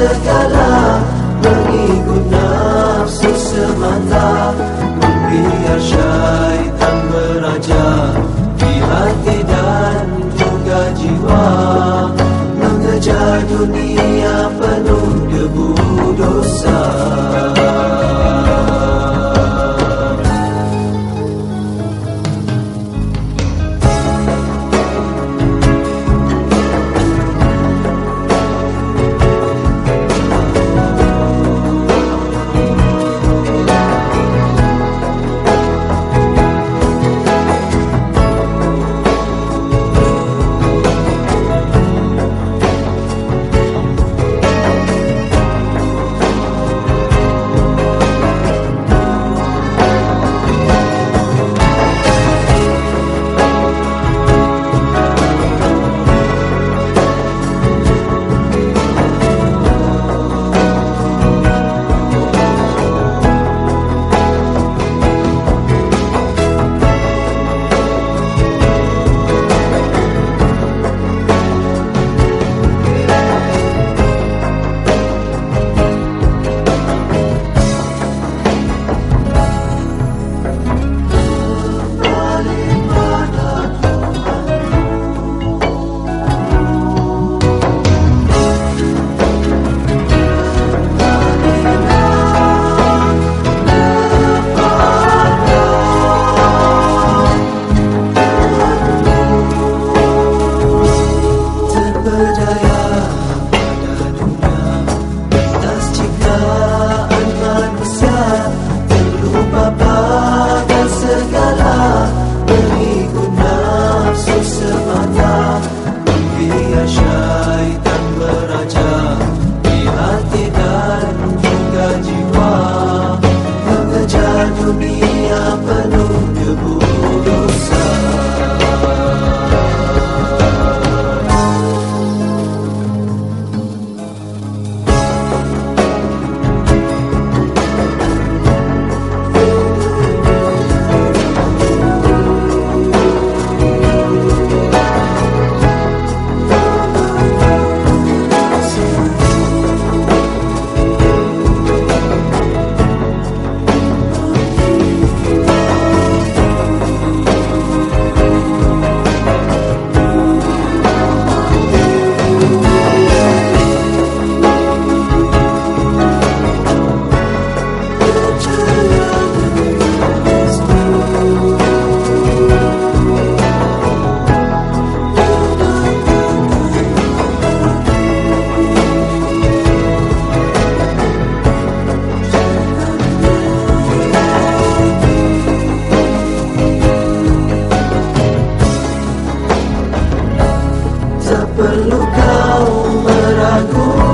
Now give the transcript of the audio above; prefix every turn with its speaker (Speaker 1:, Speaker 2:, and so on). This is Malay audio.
Speaker 1: segala mengikut nafsu semata membiarkan syaitan beraja di hati dan juga jiwa mengejar dunia penuh debu dosa. dunia penuh perlu kau meragui